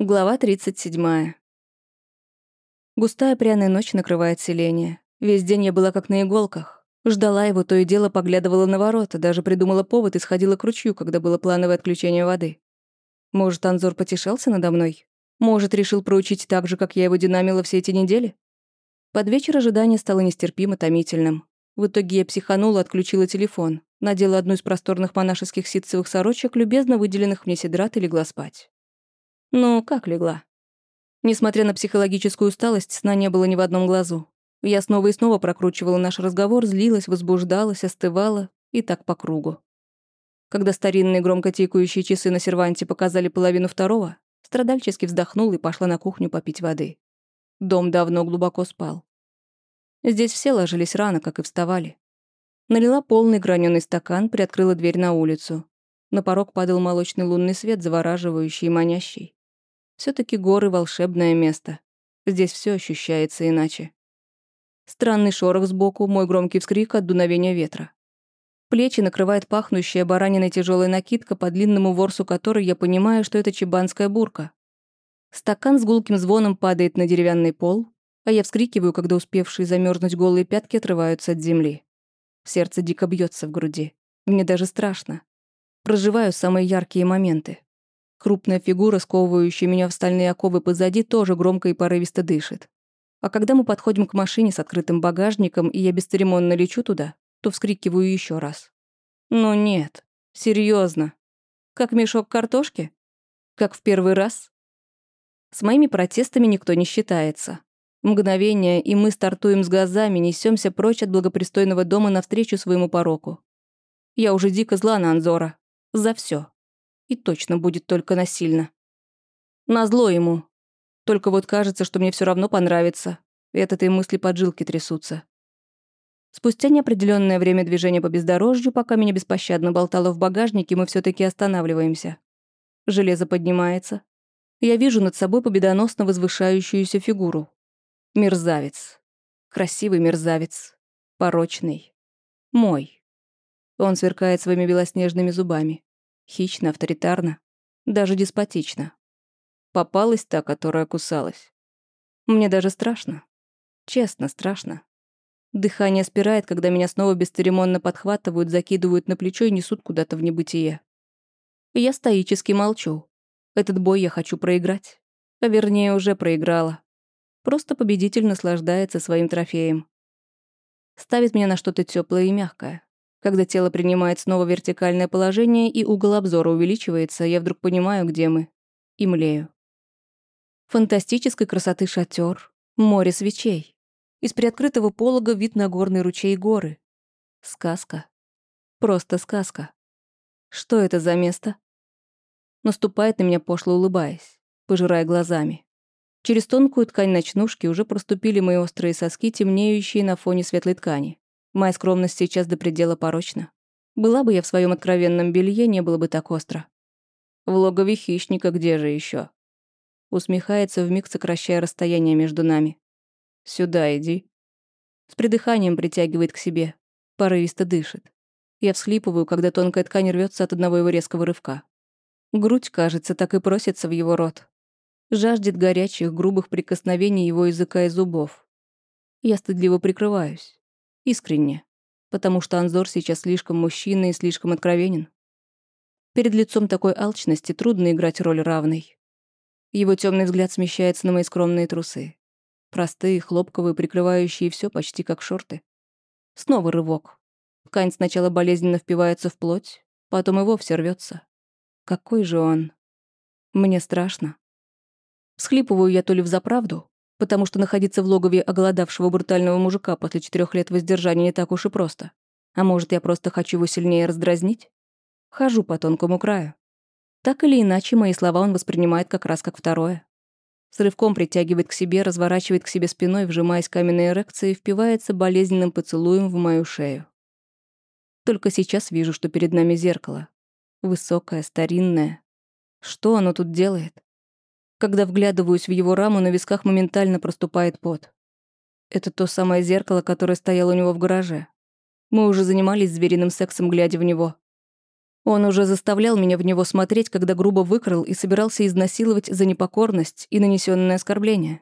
Глава 37. Густая пряная ночь накрывает селение. Весь день я была как на иголках. Ждала его, то и дело поглядывала на ворота, даже придумала повод и сходила к ручью, когда было плановое отключение воды. Может, Анзор потешался надо мной? Может, решил проучить так же, как я его динамила все эти недели? Под вечер ожидание стало нестерпимо томительным. В итоге я психанула, отключила телефон, надела одну из просторных монашеских ситцевых сорочек, любезно выделенных мне седрат и легла спать. Ну, как легла? Несмотря на психологическую усталость, сна не было ни в одном глазу. Я снова и снова прокручивала наш разговор, злилась, возбуждалась, остывала, и так по кругу. Когда старинные громко тикающие часы на серванте показали половину второго, страдальчески вздохнула и пошла на кухню попить воды. Дом давно глубоко спал. Здесь все ложились рано, как и вставали. Налила полный граненый стакан, приоткрыла дверь на улицу. На порог падал молочный лунный свет, завораживающий и манящий все таки горы — волшебное место. Здесь все ощущается иначе. Странный шорох сбоку, мой громкий вскрик от дуновения ветра. Плечи накрывает пахнущая бараниной тяжелая накидка, по длинному ворсу которой я понимаю, что это чебанская бурка. Стакан с гулким звоном падает на деревянный пол, а я вскрикиваю, когда успевшие замерзнуть голые пятки отрываются от земли. Сердце дико бьется в груди. Мне даже страшно. Проживаю самые яркие моменты. Крупная фигура, сковывающая меня в стальные оковы позади, тоже громко и порывисто дышит. А когда мы подходим к машине с открытым багажником, и я бесцеремонно лечу туда, то вскрикиваю еще раз. Но нет, серьезно. Как мешок картошки? Как в первый раз? С моими протестами никто не считается. Мгновение, и мы стартуем с газами, несемся прочь от благопристойного дома навстречу своему пороку. Я уже дико зла на Анзора. За все. И точно будет только насильно. Назло ему. Только вот кажется, что мне все равно понравится. И от этой мысли поджилки трясутся. Спустя неопределенное время движения по бездорожью, пока меня беспощадно болтало в багажнике, мы все таки останавливаемся. Железо поднимается. Я вижу над собой победоносно возвышающуюся фигуру. Мерзавец. Красивый мерзавец. Порочный. Мой. Он сверкает своими белоснежными зубами. Хищно, авторитарно, даже деспотично. Попалась та, которая кусалась. Мне даже страшно. Честно, страшно. Дыхание спирает, когда меня снова бесцеремонно подхватывают, закидывают на плечо и несут куда-то в небытие. Я стоически молчу. Этот бой я хочу проиграть. А вернее, уже проиграла. Просто победитель наслаждается своим трофеем. Ставит меня на что-то теплое и мягкое. Когда тело принимает снова вертикальное положение и угол обзора увеличивается, я вдруг понимаю, где мы. И млею. Фантастической красоты шатер, море свечей. Из приоткрытого полога вид на горный ручей горы. Сказка. Просто сказка. Что это за место? Наступает на меня пошло улыбаясь, пожирая глазами. Через тонкую ткань ночнушки уже проступили мои острые соски, темнеющие на фоне светлой ткани. Моя скромность сейчас до предела порочна. Была бы я в своем откровенном белье, не было бы так остро. В логове хищника где же еще? Усмехается, вмиг сокращая расстояние между нами. Сюда иди. С придыханием притягивает к себе. Порывисто дышит. Я всхлипываю, когда тонкая ткань рвется от одного его резкого рывка. Грудь, кажется, так и просится в его рот. Жаждет горячих, грубых прикосновений его языка и зубов. Я стыдливо прикрываюсь. Искренне. Потому что Анзор сейчас слишком мужчина и слишком откровенен. Перед лицом такой алчности трудно играть роль равной. Его темный взгляд смещается на мои скромные трусы. Простые, хлопковые, прикрывающие все почти как шорты. Снова рывок. Ткань сначала болезненно впивается в плоть, потом и вовсе рвется. Какой же он? Мне страшно. Всхлипываю я то ли в заправду, потому что находиться в логове оголодавшего брутального мужика после четырех лет воздержания не так уж и просто. А может, я просто хочу его сильнее раздразнить? Хожу по тонкому краю. Так или иначе, мои слова он воспринимает как раз как второе. С рывком притягивает к себе, разворачивает к себе спиной, вжимаясь каменной эрекцией, впивается болезненным поцелуем в мою шею. Только сейчас вижу, что перед нами зеркало. Высокое, старинное. Что оно тут делает? Когда вглядываюсь в его раму, на висках моментально проступает пот. Это то самое зеркало, которое стояло у него в гараже. Мы уже занимались звериным сексом, глядя в него. Он уже заставлял меня в него смотреть, когда грубо выкрал и собирался изнасиловать за непокорность и нанесенное оскорбление.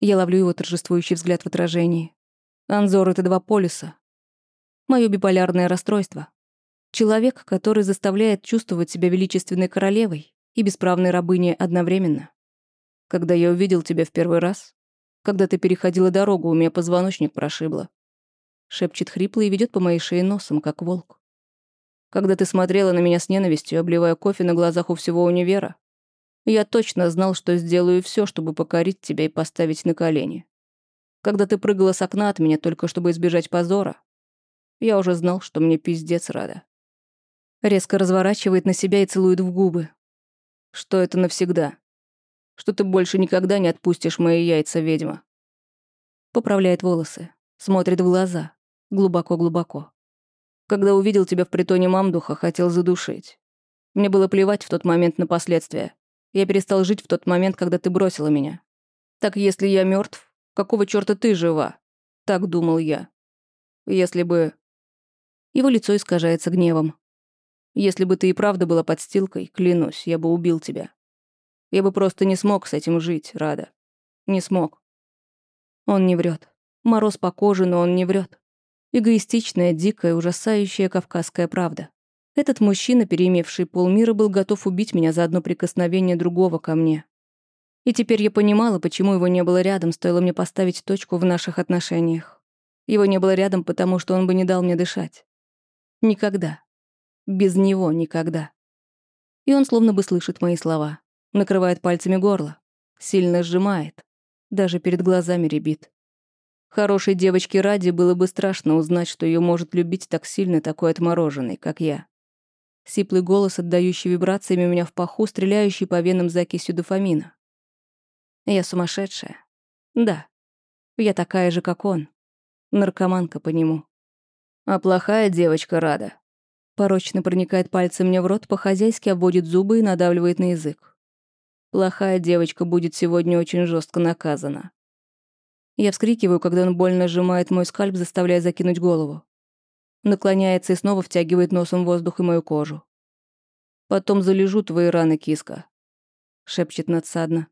Я ловлю его торжествующий взгляд в отражении. Анзор — это два полюса. Моё биполярное расстройство. Человек, который заставляет чувствовать себя величественной королевой и бесправной рабыней одновременно. Когда я увидел тебя в первый раз, когда ты переходила дорогу, у меня позвоночник прошибло. Шепчет хрипло и ведет по моей шее носом, как волк. Когда ты смотрела на меня с ненавистью, обливая кофе на глазах у всего универа, я точно знал, что сделаю все, чтобы покорить тебя и поставить на колени. Когда ты прыгала с окна от меня только чтобы избежать позора, я уже знал, что мне пиздец рада. Резко разворачивает на себя и целует в губы. Что это навсегда. Что ты больше никогда не отпустишь мои яйца, ведьма. Поправляет волосы, смотрит в глаза, глубоко-глубоко. Когда увидел тебя в притоне мамдуха, хотел задушить. Мне было плевать в тот момент на последствия. Я перестал жить в тот момент, когда ты бросила меня. Так если я мертв, какого чёрта ты жива? Так думал я. Если бы... Его лицо искажается гневом. Если бы ты и правда была подстилкой, клянусь, я бы убил тебя. Я бы просто не смог с этим жить, Рада. Не смог. Он не врет. Мороз по коже, но он не врет. Эгоистичная, дикая, ужасающая кавказская правда. Этот мужчина, переимевший полмира, был готов убить меня за одно прикосновение другого ко мне. И теперь я понимала, почему его не было рядом, стоило мне поставить точку в наших отношениях. Его не было рядом, потому что он бы не дал мне дышать. Никогда. Без него никогда. И он словно бы слышит мои слова. Накрывает пальцами горло. Сильно сжимает. Даже перед глазами ребит. Хорошей девочке ради было бы страшно узнать, что ее может любить так сильно такой отмороженный, как я. Сиплый голос, отдающий вибрациями меня в паху, стреляющий по венам закисью дофамина. Я сумасшедшая. Да. Я такая же, как он. Наркоманка по нему. А плохая девочка рада. Порочно проникает пальцем мне в рот, по-хозяйски обводит зубы и надавливает на язык. Плохая девочка будет сегодня очень жестко наказана. Я вскрикиваю, когда он больно сжимает мой скальп, заставляя закинуть голову. Наклоняется и снова втягивает носом воздух и мою кожу. «Потом залежу твои раны, киска», — шепчет надсадно.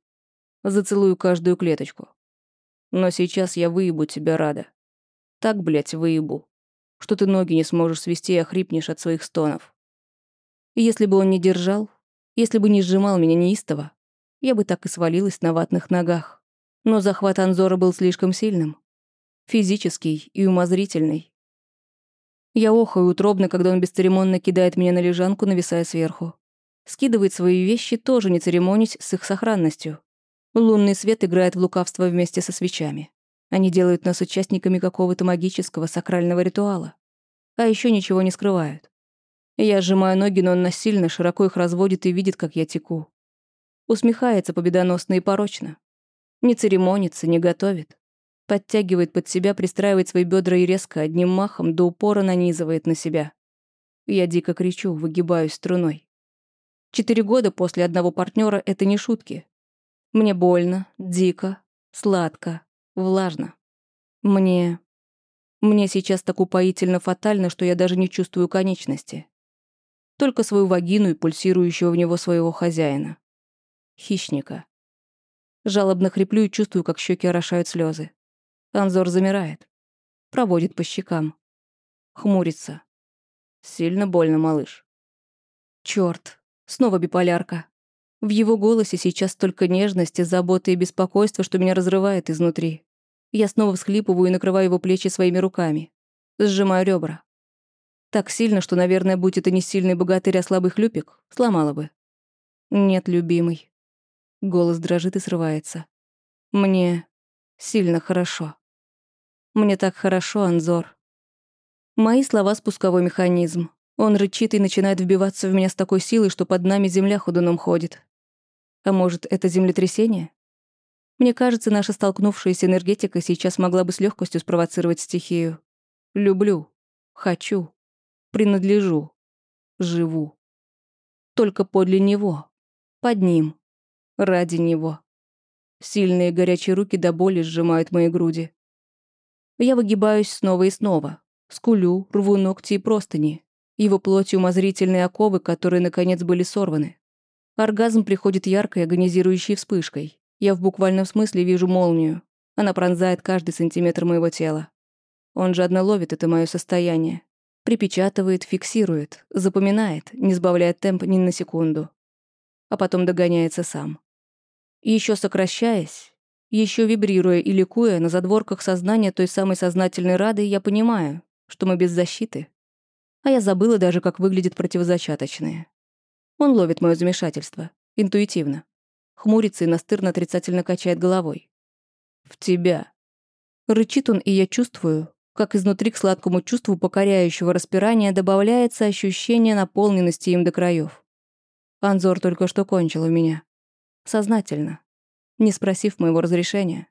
«Зацелую каждую клеточку. Но сейчас я выебу тебя, Рада. Так, блядь, выебу, что ты ноги не сможешь свести и охрипнешь от своих стонов. И если бы он не держал, если бы не сжимал меня неистово, я бы так и свалилась на ватных ногах. Но захват Анзора был слишком сильным. Физический и умозрительный. Я охаю утробно, когда он бесцеремонно кидает меня на лежанку, нависая сверху. Скидывает свои вещи, тоже не церемонясь с их сохранностью. Лунный свет играет в лукавство вместе со свечами. Они делают нас участниками какого-то магического сакрального ритуала. А еще ничего не скрывают. Я сжимаю ноги, но он насильно широко их разводит и видит, как я теку. Усмехается победоносно и порочно. Не церемонится, не готовит. Подтягивает под себя, пристраивает свои бедра и резко, одним махом, до упора нанизывает на себя. Я дико кричу, выгибаюсь струной. Четыре года после одного партнера это не шутки. Мне больно, дико, сладко, влажно. Мне... Мне сейчас так упоительно фатально, что я даже не чувствую конечности. Только свою вагину и пульсирующего в него своего хозяина. Хищника. Жалобно хриплю и чувствую, как щеки орошают слезы. Анзор замирает. Проводит по щекам. Хмурится. Сильно больно, малыш. Черт, снова биполярка. В его голосе сейчас столько нежности, заботы и беспокойства, что меня разрывает изнутри. Я снова всхлипываю и накрываю его плечи своими руками. Сжимаю ребра. Так сильно, что, наверное, будь это не сильный богатырь, а слабый хлюпик, сломала бы. Нет, любимый. Голос дрожит и срывается. Мне сильно хорошо. Мне так хорошо, Анзор. Мои слова — спусковой механизм. Он рычит и начинает вбиваться в меня с такой силой, что под нами земля ходуном ходит. А может, это землетрясение? Мне кажется, наша столкнувшаяся энергетика сейчас могла бы с легкостью спровоцировать стихию. Люблю, хочу, принадлежу, живу. Только подле него, под ним, Ради него. Сильные горячие руки до боли сжимают мои груди. Я выгибаюсь снова и снова. Скулю, рву ногти и простыни. Его плотью умозрительные оковы, которые, наконец, были сорваны. Оргазм приходит яркой, агонизирующей вспышкой. Я в буквальном смысле вижу молнию. Она пронзает каждый сантиметр моего тела. Он жадно ловит это мое состояние. Припечатывает, фиксирует, запоминает, не сбавляет темп ни на секунду. А потом догоняется сам. Еще сокращаясь, еще вибрируя и ликуя на задворках сознания той самой сознательной Рады, я понимаю, что мы без защиты. А я забыла даже, как выглядит противозачаточное. Он ловит мое замешательство. Интуитивно. Хмурится и настырно отрицательно качает головой. «В тебя». Рычит он, и я чувствую, как изнутри к сладкому чувству покоряющего распирания добавляется ощущение наполненности им до краев. Анзор только что кончил у меня. Сознательно. Не спросив моего разрешения.